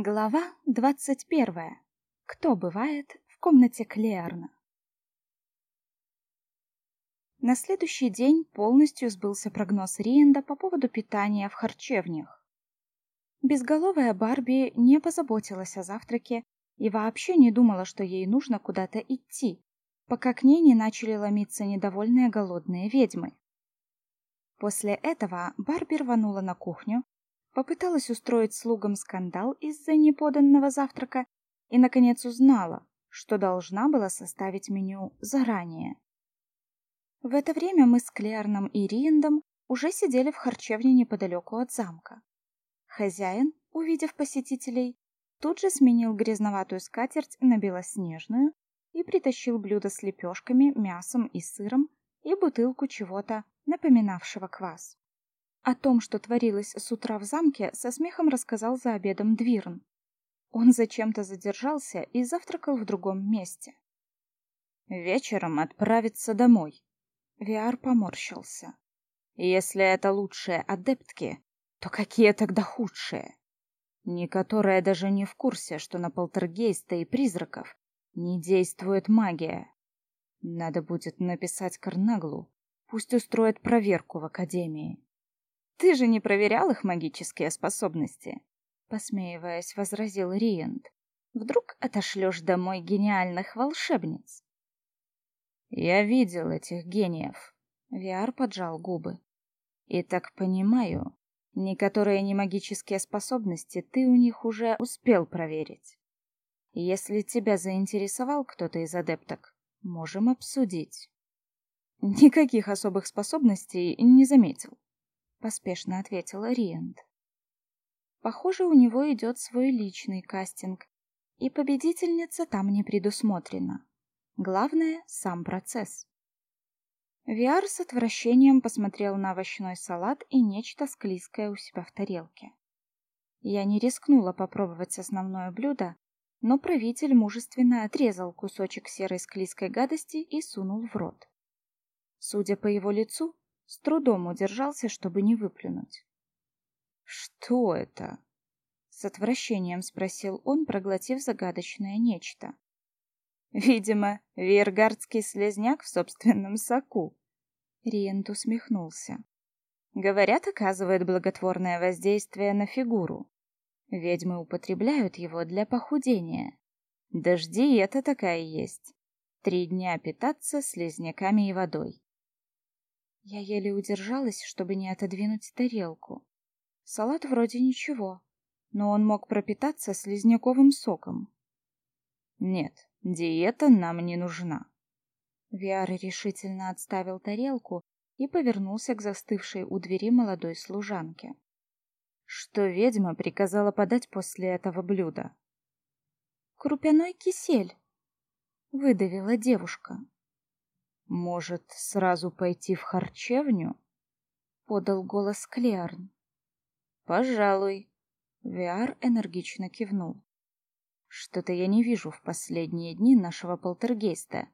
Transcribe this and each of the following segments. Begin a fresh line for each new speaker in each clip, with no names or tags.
Глава двадцать первая. Кто бывает в комнате Клеарна? На следующий день полностью сбылся прогноз Риенда по поводу питания в харчевнях. Безголовая Барби не позаботилась о завтраке и вообще не думала, что ей нужно куда-то идти, пока к ней не начали ломиться недовольные голодные ведьмы. После этого Барби рванула на кухню, попыталась устроить слугам скандал из-за неподанного завтрака и, наконец, узнала, что должна была составить меню заранее. В это время мы с Клеарном и Риендом уже сидели в харчевне неподалеку от замка. Хозяин, увидев посетителей, тут же сменил грязноватую скатерть на белоснежную и притащил блюдо с лепешками, мясом и сыром и бутылку чего-то, напоминавшего квас. О том, что творилось с утра в замке, со смехом рассказал за обедом Двирн. Он зачем-то задержался и завтракал в другом месте.
«Вечером отправиться домой».
Виар поморщился.
«Если это лучшие адептки, то какие тогда худшие? Некоторые даже не в курсе, что на полтергейста и призраков не действует магия. Надо будет написать Карнаглу, пусть устроит проверку в академии.
Ты же не проверял их магические способности, посмеиваясь, возразил Риент. Вдруг отошлешь домой гениальных волшебниц?
Я видел этих гениев. Виар поджал губы. И так понимаю, некоторые немагические способности ты у них уже успел проверить. Если тебя заинтересовал кто-то из адепток, можем обсудить.
Никаких особых способностей не заметил поспешно ответила Риент. Похоже, у него идет свой личный кастинг, и победительница там не предусмотрена. Главное сам процесс. Виар с отвращением посмотрел на овощной салат и нечто склизкое у себя в тарелке. Я не рискнула попробовать основное блюдо, но правитель мужественно отрезал кусочек серой склизкой гадости и сунул в рот. Судя по его лицу, с трудом удержался, чтобы не выплюнуть.
«Что это?»
— с отвращением спросил он, проглотив загадочное нечто. «Видимо, вейергардский слезняк в собственном соку». Риент усмехнулся. «Говорят, оказывает благотворное воздействие на фигуру. Ведьмы употребляют его для похудения. Дожди это такая есть. Три дня питаться слизняками и водой. Я еле удержалась, чтобы не отодвинуть тарелку. Салат вроде ничего, но он мог пропитаться слизняковым соком.
Нет, диета нам не нужна.
Виар решительно отставил тарелку и повернулся к застывшей у двери молодой служанке.
Что ведьма приказала подать после этого блюда?
Крупяной кисель, выдавила девушка.
Может, сразу пойти в харчевню?
подал голос Клеарн.
Пожалуй.
Виар энергично кивнул.
Что-то я не вижу в последние дни нашего полтергейста.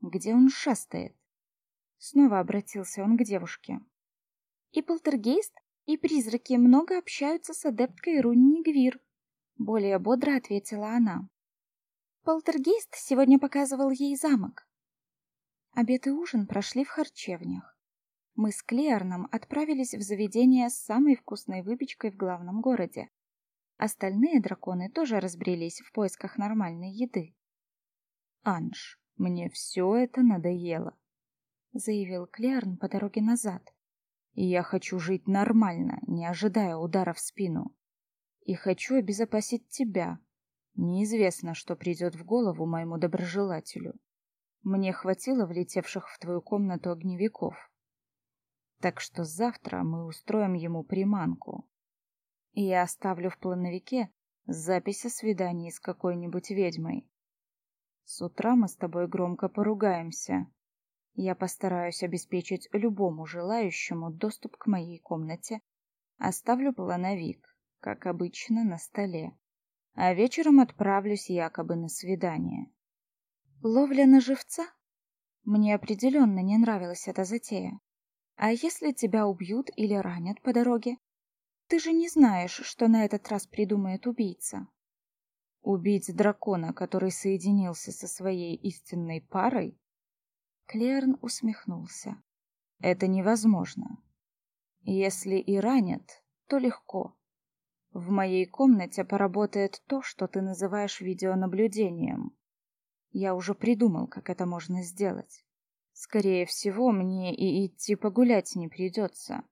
Где он шастает?
Снова обратился он к девушке. И полтергейст, и призраки много общаются с адепткой Рунни Гвир, более бодро ответила она. Полтергейст сегодня показывал ей замок. Обед и ужин прошли в харчевнях. Мы с Клеарном отправились в заведение с самой вкусной выпечкой в главном городе. Остальные драконы тоже разбрелись в поисках нормальной еды.
«Анж, мне все это надоело», — заявил Клеарн по дороге назад. «И я хочу жить нормально, не ожидая удара в спину. И хочу обезопасить тебя. Неизвестно, что придет в голову моему доброжелателю. Мне хватило влетевших в твою комнату огневиков. Так что завтра мы устроим ему приманку. И я оставлю в плановике запись о свидании с какой-нибудь ведьмой. С утра мы с тобой громко поругаемся. Я постараюсь обеспечить любому желающему доступ к моей комнате. Оставлю плановик, как обычно, на столе. А вечером отправлюсь якобы на свидание.
Ловля на живца? Мне определенно не нравилась эта затея. А если тебя убьют или ранят по дороге? Ты же не знаешь, что на этот раз придумает убийца.
Убить дракона, который соединился со своей истинной парой?
Клерн усмехнулся.
Это невозможно. Если и ранят, то легко. В моей комнате поработает то, что ты называешь видеонаблюдением. Я уже придумал, как это можно сделать. Скорее всего, мне и идти погулять не придется.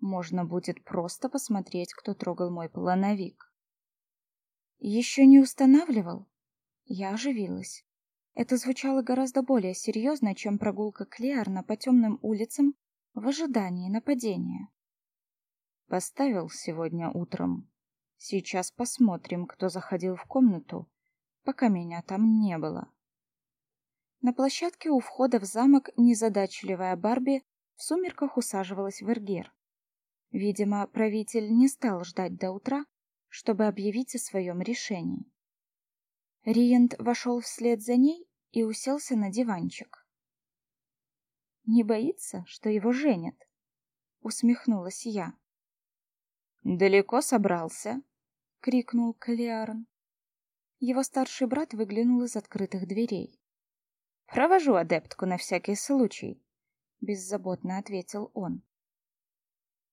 Можно будет просто посмотреть, кто трогал мой плановик.
Еще не устанавливал? Я оживилась. Это звучало гораздо более серьезно, чем прогулка Клеарна по темным улицам в ожидании нападения.
Поставил сегодня утром. Сейчас посмотрим, кто заходил в комнату, пока меня там не было.
На площадке у входа в замок незадачливая Барби в сумерках усаживалась в эргер. Видимо, правитель не стал ждать до утра, чтобы объявить о своем решении. Риент вошел вслед за ней и уселся на диванчик. «Не боится, что его женят?» — усмехнулась я.
«Далеко собрался?» — крикнул Калиарн.
Его старший брат выглянул из открытых дверей.
«Провожу адептку на всякий случай», — беззаботно ответил он.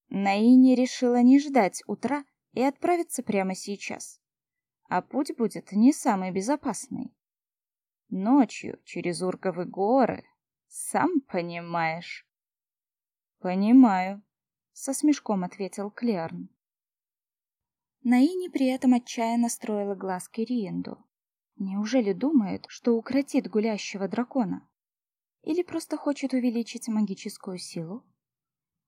Наини решила не ждать утра и отправиться прямо сейчас. А путь будет не самый безопасный. Ночью через Урковы горы, сам понимаешь.
Понимаю, со смешком ответил Клерн. Наини при этом отчаянно строила глазки Риенду. Неужели думает, что укротит гулящего дракона? Или просто хочет увеличить магическую силу?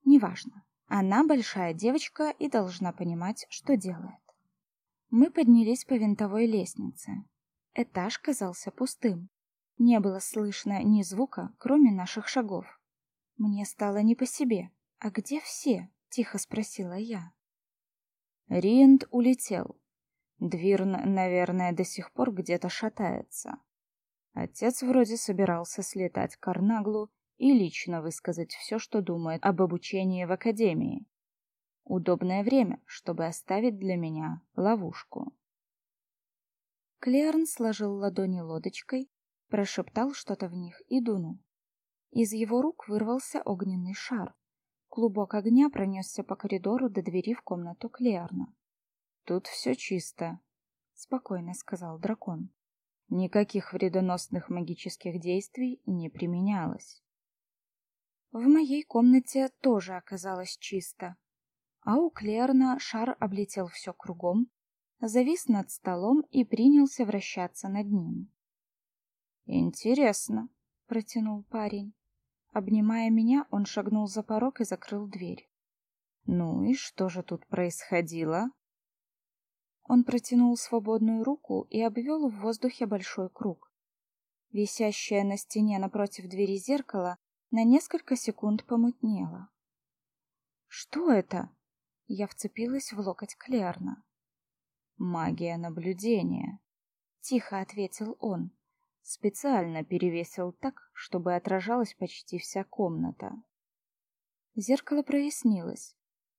Неважно. Она большая девочка и должна понимать, что делает. Мы поднялись по винтовой лестнице. Этаж казался пустым. Не было слышно ни звука, кроме наших шагов. Мне стало не по себе. «А где все?» — тихо спросила я.
Ринд улетел. Двирн, наверное, до сих пор где-то шатается. Отец вроде собирался слетать к Карнаглу и лично высказать все, что думает об обучении в академии. Удобное время, чтобы оставить для меня ловушку.
Клерн сложил ладони лодочкой, прошептал что-то в них и дунул. Из его рук вырвался огненный шар. Клубок огня пронесся по коридору до двери в комнату Клеарна.
«Тут все чисто», — спокойно сказал дракон. «Никаких вредоносных магических действий не применялось».
В моей комнате тоже оказалось чисто. А у Клеарна шар облетел все кругом, завис над столом и принялся вращаться над ним.
«Интересно», — протянул парень.
Обнимая меня, он шагнул за порог и закрыл дверь.
«Ну и что же тут происходило?»
Он протянул свободную руку и обвел в воздухе большой круг. Висящее на стене напротив двери зеркало на несколько секунд помутнело. «Что это?» Я вцепилась в локоть Клерна.
«Магия наблюдения», — тихо ответил он. Специально перевесил так, чтобы отражалась почти вся комната.
Зеркало прояснилось,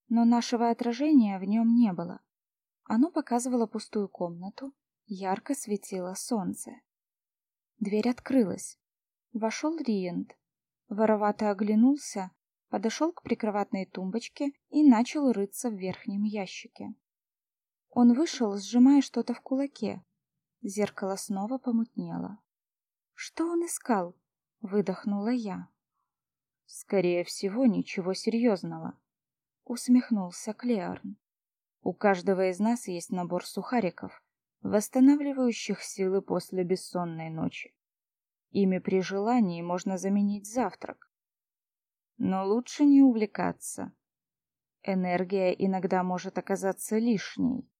но нашего отражения в нем не было. Оно показывало пустую комнату, ярко светило солнце. Дверь открылась. Вошел Риент. Воровато оглянулся, подошел к прикроватной тумбочке и начал рыться в верхнем ящике. Он вышел, сжимая что-то в кулаке. Зеркало снова помутнело. Что он искал? Выдохнула я.
Скорее всего, ничего серьезного. Усмехнулся Клеарн. У каждого из нас есть набор сухариков, восстанавливающих силы после бессонной ночи. Ими при желании можно заменить завтрак. Но лучше не увлекаться. Энергия иногда может оказаться лишней.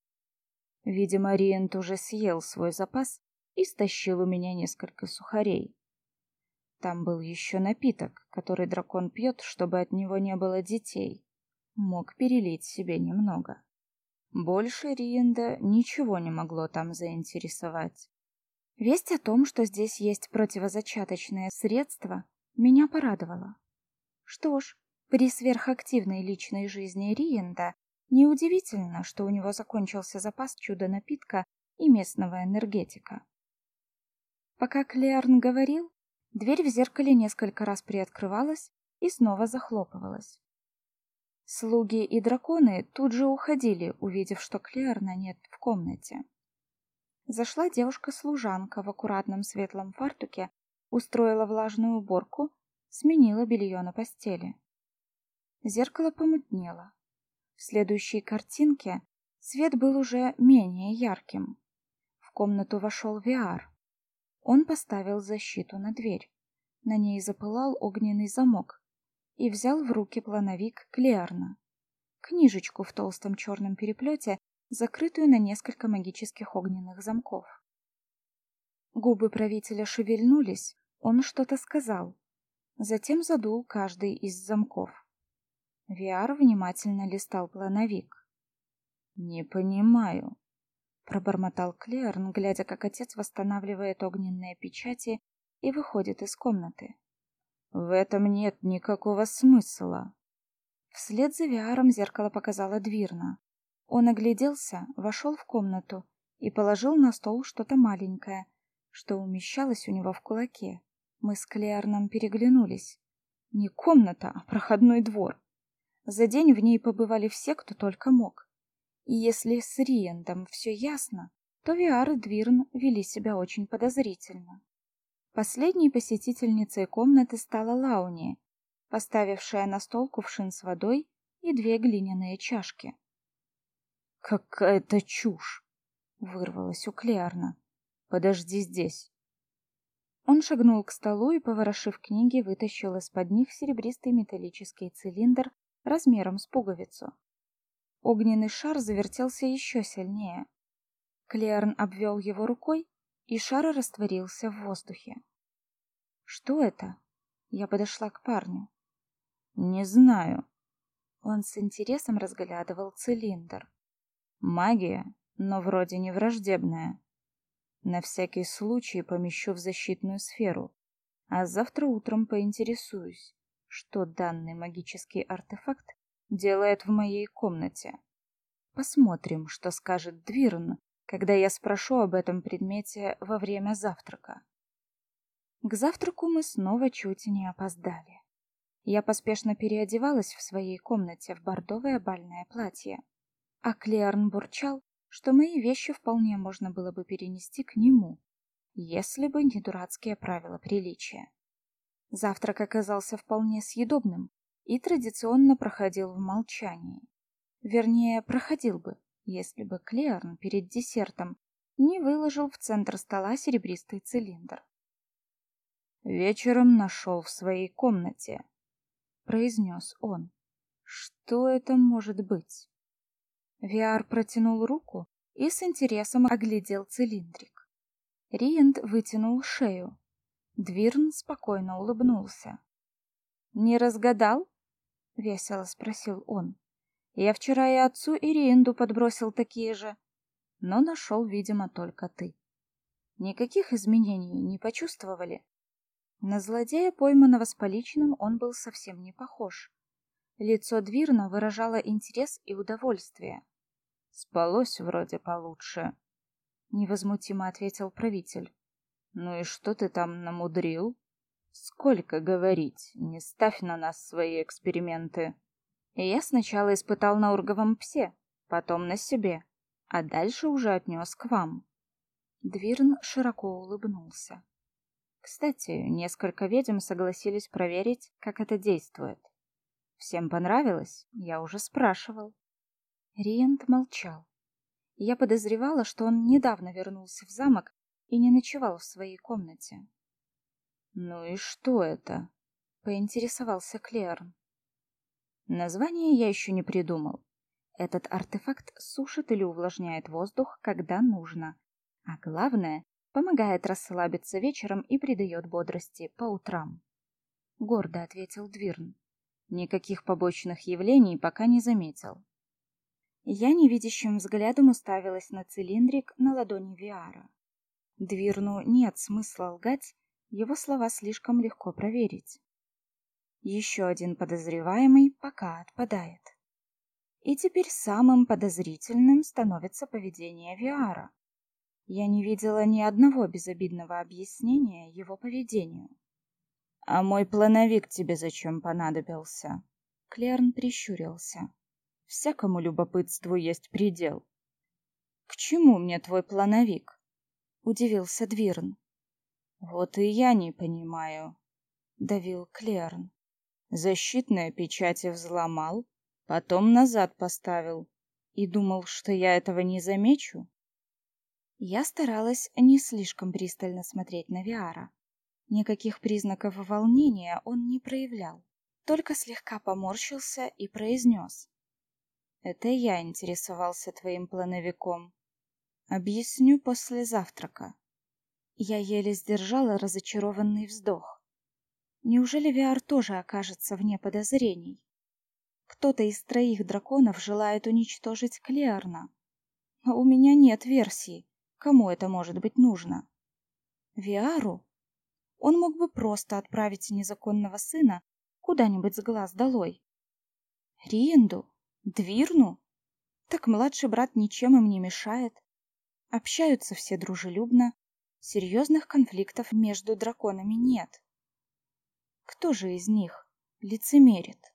Видимо, Риент уже съел свой запас и стащил у меня несколько сухарей. Там был еще напиток, который дракон пьет, чтобы от него не было детей. Мог перелить себе немного. Больше Риенда ничего не могло там заинтересовать.
Весть о том, что здесь есть противозачаточное средство, меня порадовала. Что ж, при сверхактивной личной жизни Риенда Неудивительно, что у него закончился запас чудо-напитка и местного энергетика. Пока Клеарн говорил, дверь в зеркале несколько раз приоткрывалась и снова захлопывалась. Слуги и драконы тут же уходили, увидев, что Клеарна нет в комнате. Зашла девушка-служанка в аккуратном светлом фартуке, устроила влажную уборку, сменила белье на постели. Зеркало помутнело. В следующей картинке свет был уже менее ярким. В комнату вошел Виар. Он поставил защиту на дверь. На ней запылал огненный замок и взял в руки плановик Клеарна. Книжечку в толстом черном переплете, закрытую на несколько магических огненных замков. Губы правителя шевельнулись, он что-то сказал. Затем задул каждый из замков. Виар внимательно листал плановик. «Не понимаю», — пробормотал Клеарн, глядя, как отец восстанавливает огненные печати и выходит из комнаты. «В этом нет никакого смысла». Вслед за Виаром зеркало показало Двирна. Он огляделся, вошел в комнату и положил на стол что-то маленькое, что умещалось у него в кулаке. Мы с Клеарном переглянулись. Не комната, а проходной двор. За день в ней побывали все, кто только мог. И если с Риендом все ясно, то Виар и Двирн вели себя очень подозрительно. Последней посетительницей комнаты стала Лауния, поставившая на стол кувшин с водой и две глиняные чашки.
«Какая-то чушь!» — вырвалась у Клеарна. «Подожди здесь».
Он шагнул к столу и, поворошив книги, вытащил из-под них серебристый металлический цилиндр размером с пуговицу. Огненный шар завертелся еще сильнее. Клеарн обвел его рукой, и шар растворился в воздухе. «Что это?» Я подошла к парню.
«Не знаю».
Он с интересом разглядывал цилиндр.
«Магия, но вроде не враждебная. На всякий случай помещу в защитную сферу, а завтра утром поинтересуюсь, что данный магический артефакт делает в моей комнате. Посмотрим, что скажет Двирн, когда я спрошу об этом предмете во время завтрака.
К завтраку мы снова чуть не опоздали. Я поспешно переодевалась в своей комнате в бордовое бальное платье, а Клеарн бурчал, что мои вещи вполне можно было бы перенести к нему, если бы не дурацкие правила приличия. Завтрак оказался вполне съедобным и традиционно проходил в молчании. Вернее, проходил бы, если бы Клеарн перед десертом не выложил в центр стола серебристый цилиндр.
«Вечером нашел в своей комнате», — произнес он. «Что это может быть?»
Виар протянул руку и с интересом оглядел цилиндрик. Риент вытянул шею, Двирн спокойно улыбнулся. «Не разгадал?» — весело спросил он. «Я вчера и отцу Ириенду подбросил такие же, но нашел, видимо, только ты. Никаких изменений не почувствовали?» На злодея, пойманного с поличным, он был совсем не похож. Лицо Двирна выражало интерес и удовольствие.
«Спалось вроде получше», —
невозмутимо ответил правитель.
Ну и что ты там намудрил? Сколько говорить, не ставь на нас свои эксперименты.
Я сначала испытал на урговом псе, потом на себе, а дальше уже отнес к вам. Двирн широко улыбнулся. Кстати, несколько ведьм согласились проверить, как это действует. Всем понравилось? Я уже спрашивал. Риент молчал. Я подозревала, что он недавно вернулся в замок и не ночевал в своей комнате.
«Ну и что это?»
— поинтересовался Клеарн.
Название я еще не придумал. Этот артефакт сушит или увлажняет воздух, когда нужно. А главное, помогает расслабиться вечером и придает бодрости по утрам. Гордо ответил Двирн. Никаких побочных явлений пока не заметил.
Я невидящим взглядом уставилась на цилиндрик на ладони Виара. Двирну нет смысла лгать, его слова слишком легко проверить. Еще один подозреваемый пока отпадает. И теперь самым подозрительным становится поведение Виара. Я не видела ни одного безобидного объяснения его поведению.
«А мой плановик тебе зачем понадобился?»
Клерн прищурился.
«Всякому любопытству есть предел». «К чему мне твой плановик?» — удивился Двирн. «Вот и я не понимаю», — давил Клерн. «Защитные печати взломал, потом назад поставил и думал, что я этого не замечу?»
Я старалась не слишком пристально смотреть на Виара. Никаких признаков волнения он не проявлял, только слегка поморщился и произнес. «Это я интересовался твоим плановиком. Объясню после завтрака». Я еле сдержала разочарованный вздох. Неужели Виар тоже окажется вне подозрений? Кто-то из троих драконов желает уничтожить Клеарна. Но у меня нет версии, кому это может быть нужно. Виару? Он мог бы просто отправить незаконного сына куда-нибудь с глаз долой. Риенду? Двирну? Так младший брат ничем им не мешает. Общаются все дружелюбно. Серьезных конфликтов между драконами нет. Кто же из них лицемерит?